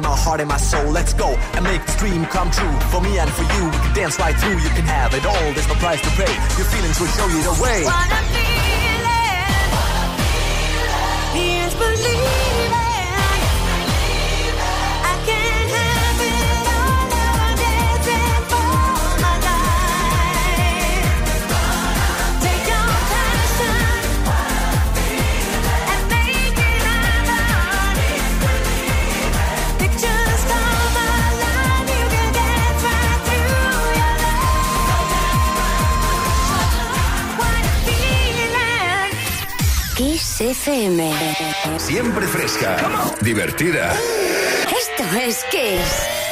body, my heart, and my soul. Let's go and make this dream come true. For me and for you, we can dance right through. You can have it all. There's no price to pay. Your feelings will show you the way. FM. Siempre fresca, divertida. Esto es Kiss.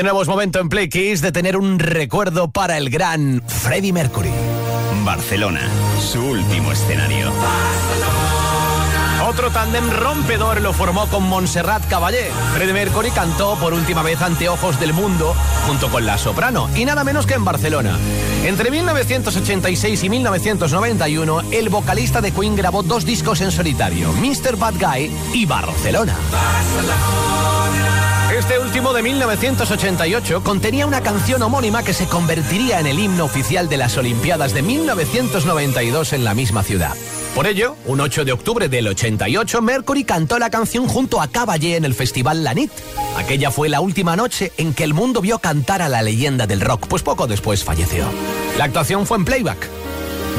De nuevo es momento en Play Kiss de tener un recuerdo para el gran Freddie Mercury. Barcelona, su último escenario. Otro tándem rompedor lo formó con Montserrat Caballé. Freddie Mercury cantó por última vez ante ojos del mundo junto con la soprano y nada menos que en Barcelona. Entre 1986 y 1991, el vocalista de Queen grabó dos discos en solitario, Mr. Bad Guy y Barcelona. Este último de 1988 contenía una canción homónima que se convertiría en el himno oficial de las Olimpiadas de 1992 en la misma ciudad. Por ello, un 8 de octubre del 88, Mercury cantó la canción junto a Caballé en el festival Lanit. Aquella fue la última noche en que el mundo vio cantar a la leyenda del rock, pues poco después falleció. La actuación fue en playback,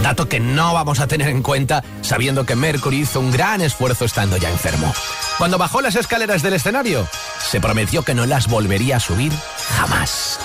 dato que no vamos a tener en cuenta sabiendo que Mercury hizo un gran esfuerzo estando ya enfermo. Cuando bajó las escaleras del escenario, se prometió que no las volvería a subir jamás.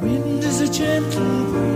Wind is a gentle breeze.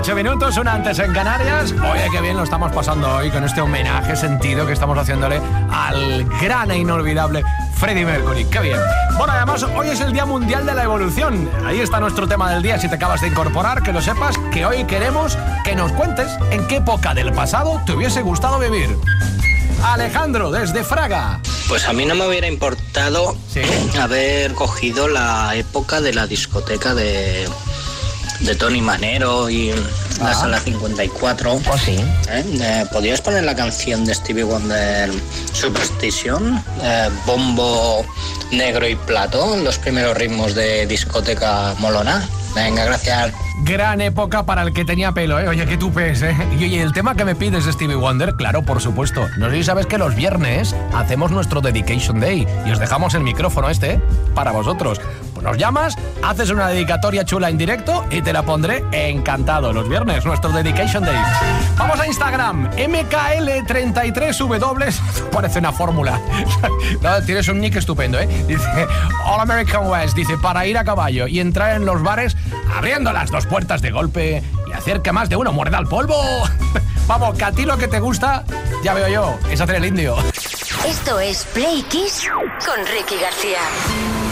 18 minutos, una antes en Canarias. Oye, qué bien lo estamos pasando hoy con este homenaje sentido que estamos haciéndole al gran e inolvidable Freddie Mercury. Qué bien. Bueno, además, hoy es el Día Mundial de la Evolución. Ahí está nuestro tema del día. Si te acabas de incorporar, que lo sepas, que hoy queremos que nos cuentes en qué época del pasado te hubiese gustado vivir. Alejandro, desde Fraga. Pues a mí no me hubiera importado Sí. haber cogido la época de la discoteca de, de Tony Manero y la sala 54. Pues sí. ¿Eh? Eh, ¿Podrías poner la canción de Stevie Wonder Superstition? Eh, bombo negro y plato, los primeros ritmos de discoteca molona. Venga, gracias. Gran época para el que tenía pelo, ¿eh? Oye, qué tupes, ¿eh? Y oye, el tema que me pides de Stevie Wonder, claro, por supuesto. No sé si sabes que los viernes hacemos nuestro Dedication Day y os dejamos el micrófono este para vosotros. Nos llamas, haces una dedicatoria chula en directo y te la pondré encantado los viernes, nuestro Dedication Day. Vamos a Instagram, MKL33W. Parece una fórmula. no, tienes un nick estupendo, ¿eh? Dice All American West, dice para ir a caballo y entrar en los bares abriendo las dos puertas de golpe y hacer más de uno muerda al polvo. Vamos, que a ti lo que te gusta, ya veo yo, es hacer el indio. Esto es Play Kiss con Ricky García.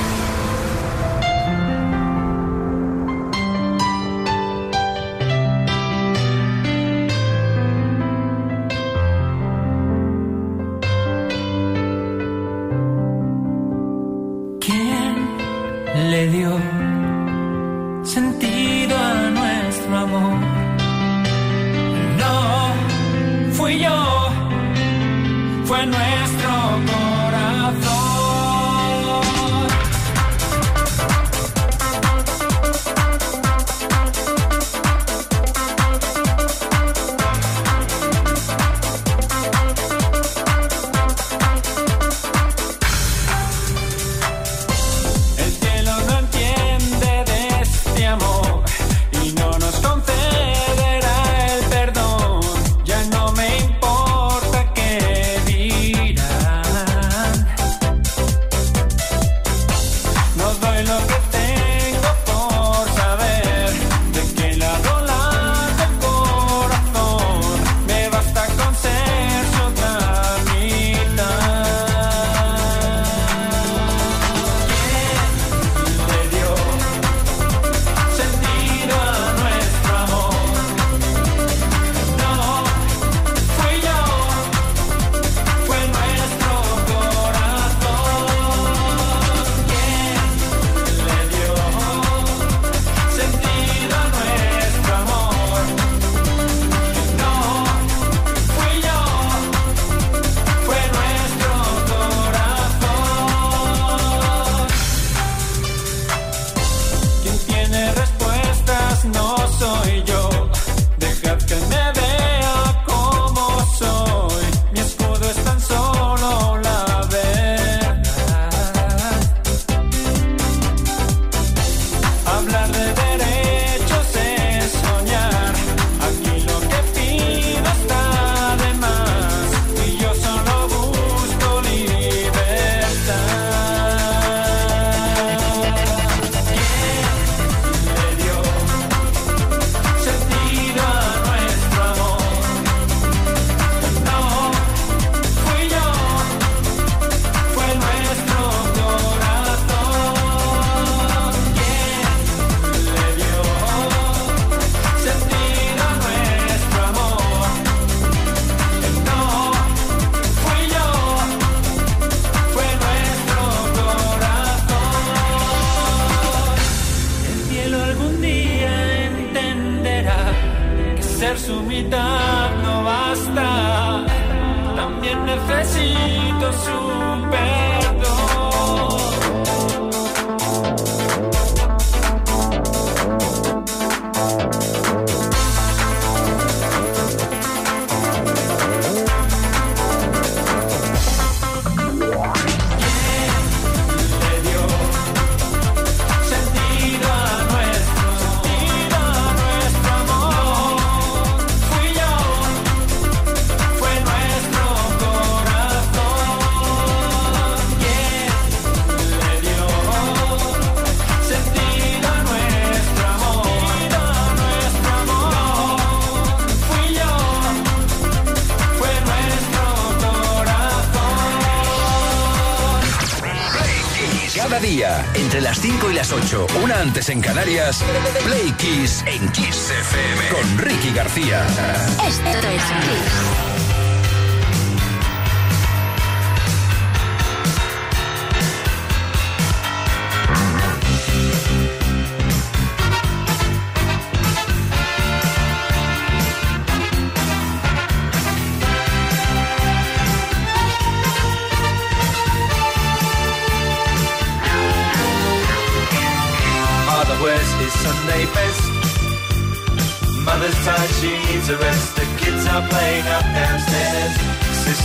en Canarias, Play Kiss en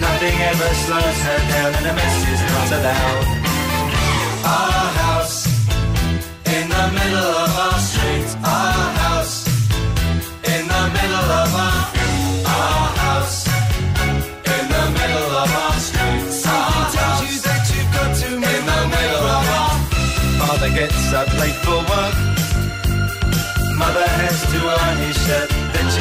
Nothing ever slows her down, and a mess is not allowed. Our house in the middle of our street. Our house in the middle of our our house in the middle of our street. Our tells you that you've got to in the middle of our. Father gets up late for work. Mother has to iron his shirt.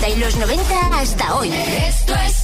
80 y los 90 hasta hoy. Esto es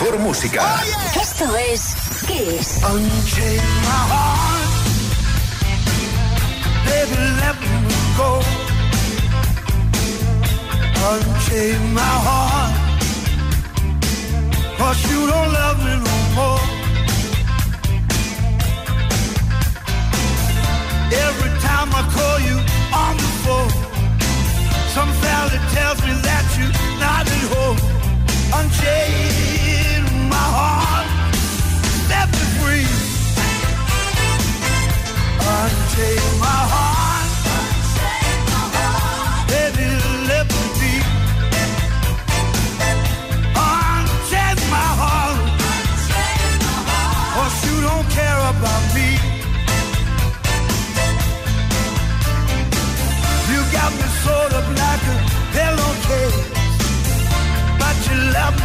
mejor música. Esto es Kiss. Unchain my heart. Baby, let me go. Unchain my heart. Cause you don't love me no more. Every time I call you on the phone, some fella tells me that you're not at home. Unchain my heart set me free. Unchain my heart. Baby, let me be. My you don't care about me. You got me like a pillowcase. But you love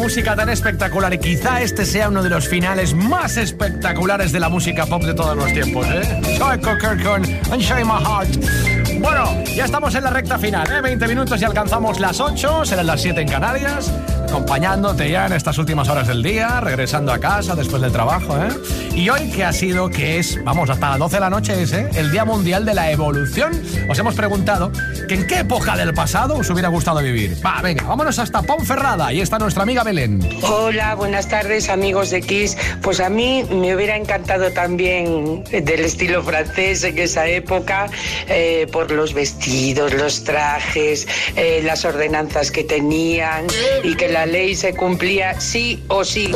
música tan espectacular. Y quizá este sea uno de los finales más espectaculares de la música pop de todos los tiempos, ¿eh? Joe Cocker con My Heart. Bueno, ya estamos en la recta final, ¿eh? 20 minutos y alcanzamos las 8, serán las 7 en Canarias, acompañándote ya en estas últimas horas del día, regresando a casa después del trabajo, ¿eh? Y hoy, que ha sido? Que es, vamos, hasta las 12 de la noche es, ¿eh? El Día Mundial de la Evolución. Os hemos preguntado que en qué época del pasado os hubiera gustado vivir. Va, venga, vámonos hasta Ponferrada. Ahí está nuestra amiga Belén. Hola, buenas tardes amigos de Kiss. Pues a mí me hubiera encantado también del estilo francés en esa época, eh, por los vestidos, los trajes, eh, las ordenanzas que tenían y que la ley se cumplía sí o sí,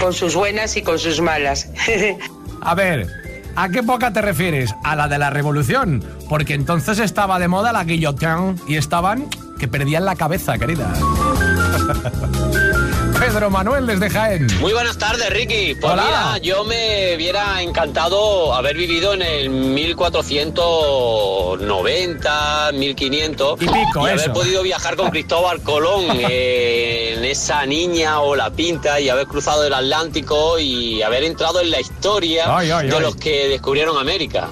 con sus buenas y con sus malas. A ver, ¿a qué época te refieres? ¿A la de la revolución? Porque entonces estaba de moda la guillotine y estaban que perdían la cabeza, querida. Pedro Manuel desde Jaén. Muy buenas tardes, Ricky. Pues Hola. mira, yo me hubiera encantado haber vivido en el 1490, 1500 Y pico, haber eso. podido viajar con Cristóbal Colón eh, en esa niña o la pinta y haber cruzado el Atlántico y haber entrado en la historia Ay, ay, de ay. los que descubrieron América.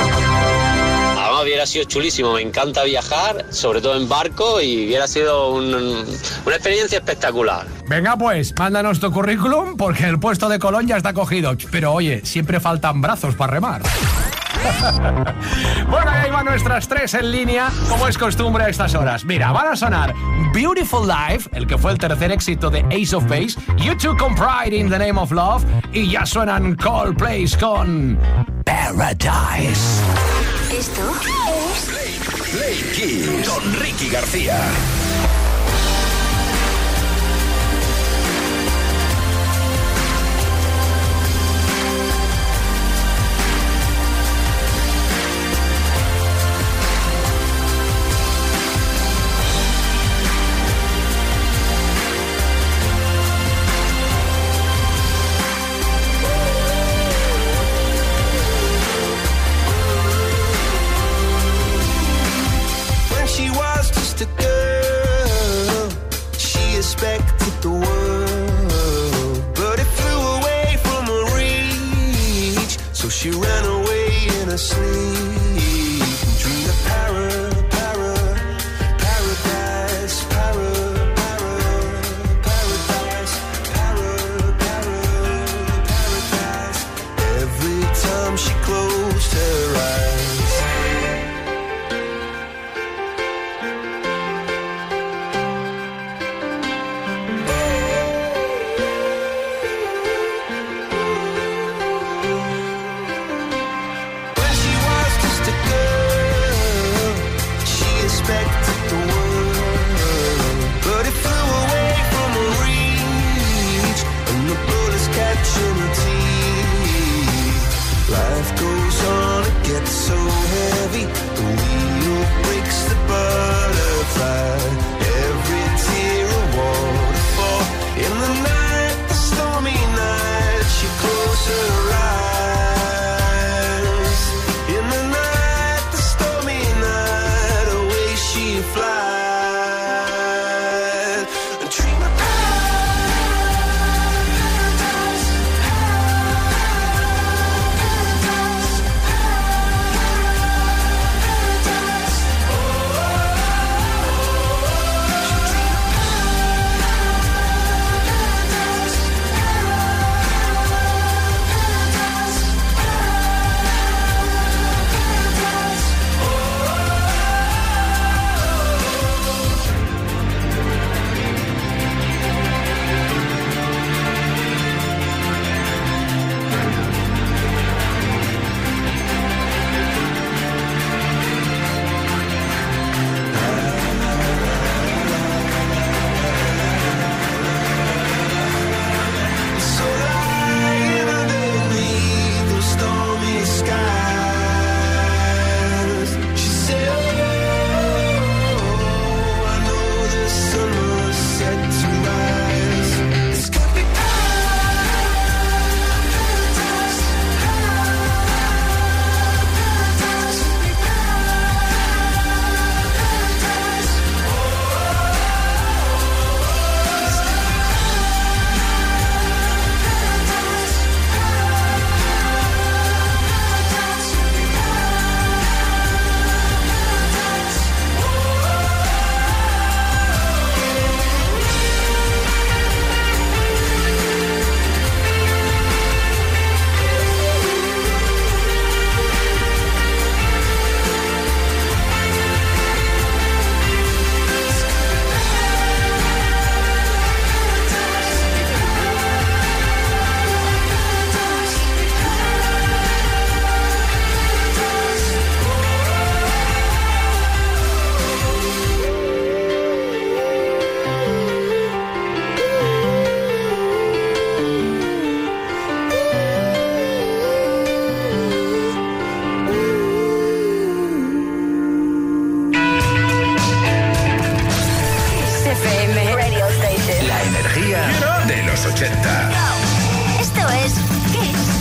Hubiera sido chulísimo. Me encanta viajar, sobre todo en barco, y hubiera sido un- una experiencia espectacular. Venga pues, mándanos tu currículum porque el puesto de Colón ya está cogido. Pero oye, siempre faltan brazos para remar. bueno, ahí van nuestras tres en línea, como es costumbre a estas horas. Mira, van a sonar Beautiful Life, el que fue el tercer éxito de Ace of Base, You2 con Pride in the Name of Love, y ya suenan Coldplays con Paradise. Esto es Play Kiss con Ricky García. de los 80. Esto es...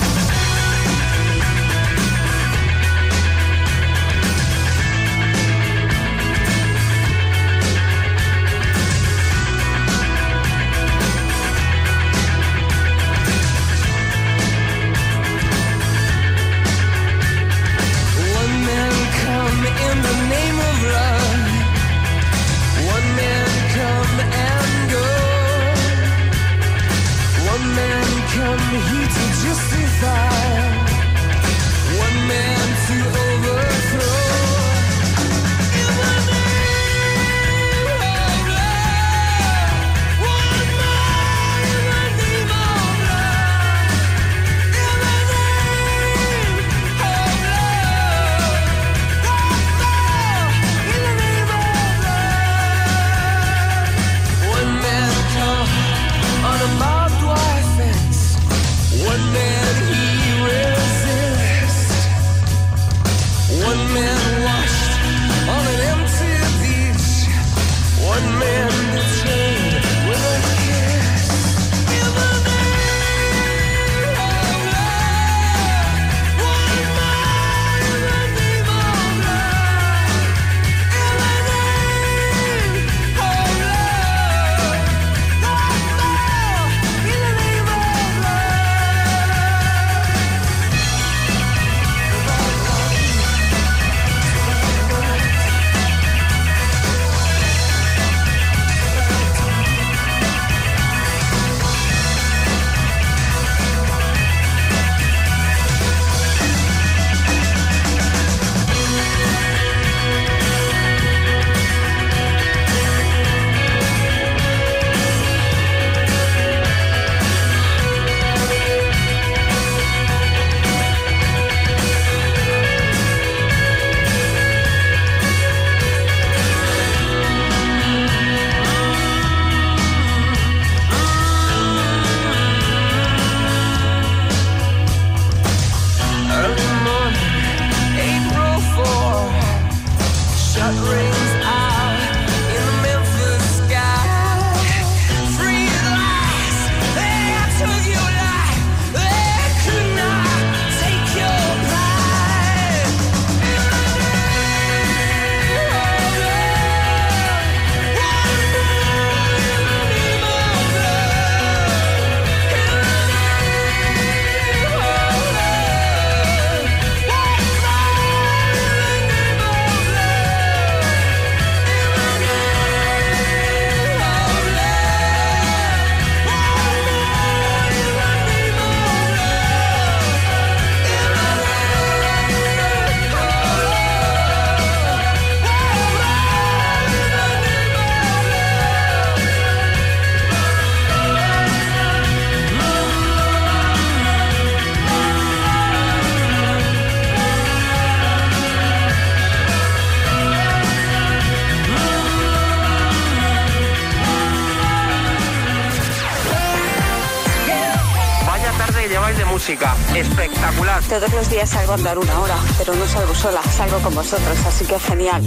Todos los días salgo a andar una hora, pero no salgo sola, salgo con vosotros, así que genial.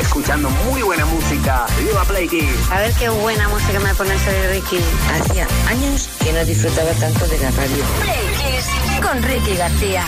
Escuchando muy buena música. Viva Play Kids. A ver qué buena música me pone hoy Ricky. Hacía años que no disfrutaba tanto de la radio. Play Kids con Ricky García.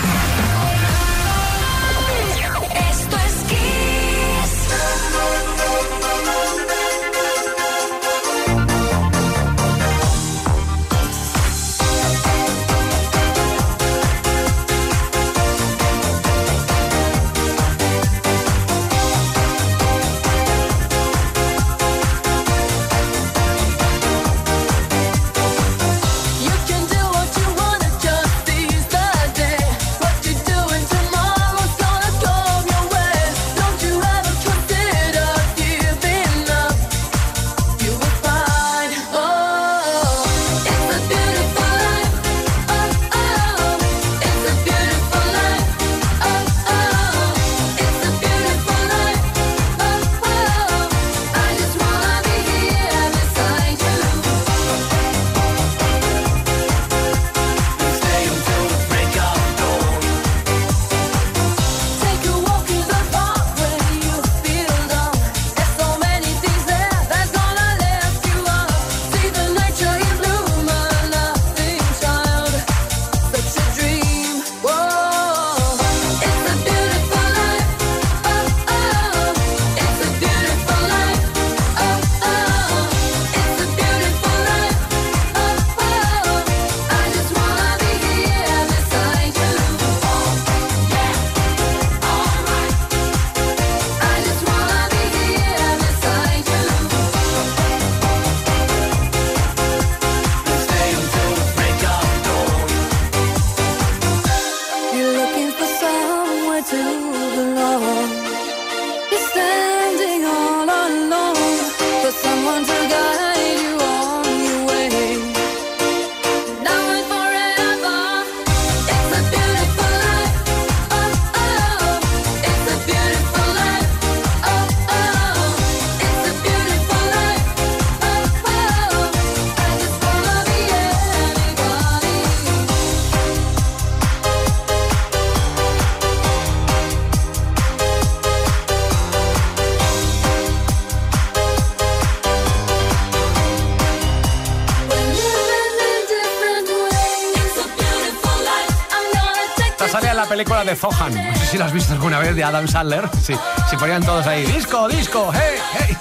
Película de Zohan. No sé si lo has visto alguna vez de Adam Sandler. Sí, si ponían todos ahí, disco, disco, hey.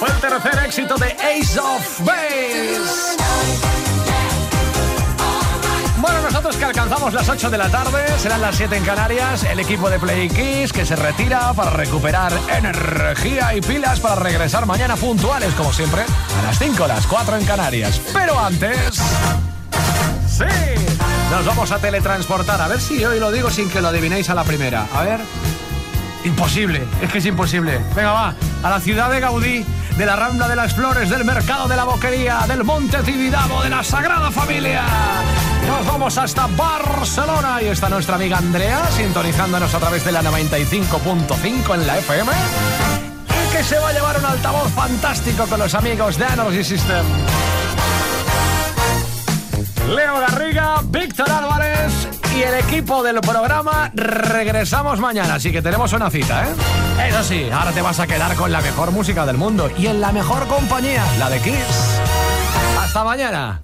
Fue el tercer éxito de Ace of Base. Bueno, nosotros que alcanzamos las 8 de la tarde, serán las 7 en Canarias, el equipo de Play Kiss que se retira para recuperar energía y pilas para regresar mañana puntuales, como siempre, a las 5, las 4 en Canarias. Pero antes... ¡Sí! Nos vamos a teletransportar, a ver si hoy lo digo sin que lo adivinéis a la primera. A ver... Imposible, es que es imposible. Venga, va, a la ciudad de Gaudí, de la Rambla de las Flores, del Mercado de la Boquería, del Monte Tibidabo, de la Sagrada Familia. Nos vamos hasta Barcelona y está nuestra amiga Andrea sintonizándonos a través de la 95.5 en la FM. Y que se va a llevar un altavoz fantástico con los amigos de Energy System. Leo Garriga, Víctor Álvarez y el equipo del programa regresamos mañana, así que tenemos una cita, ¿eh? Eso sí, ahora te vas a quedar con la mejor música del mundo y en la mejor compañía, la de Kiss. Hasta mañana.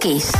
Kiss.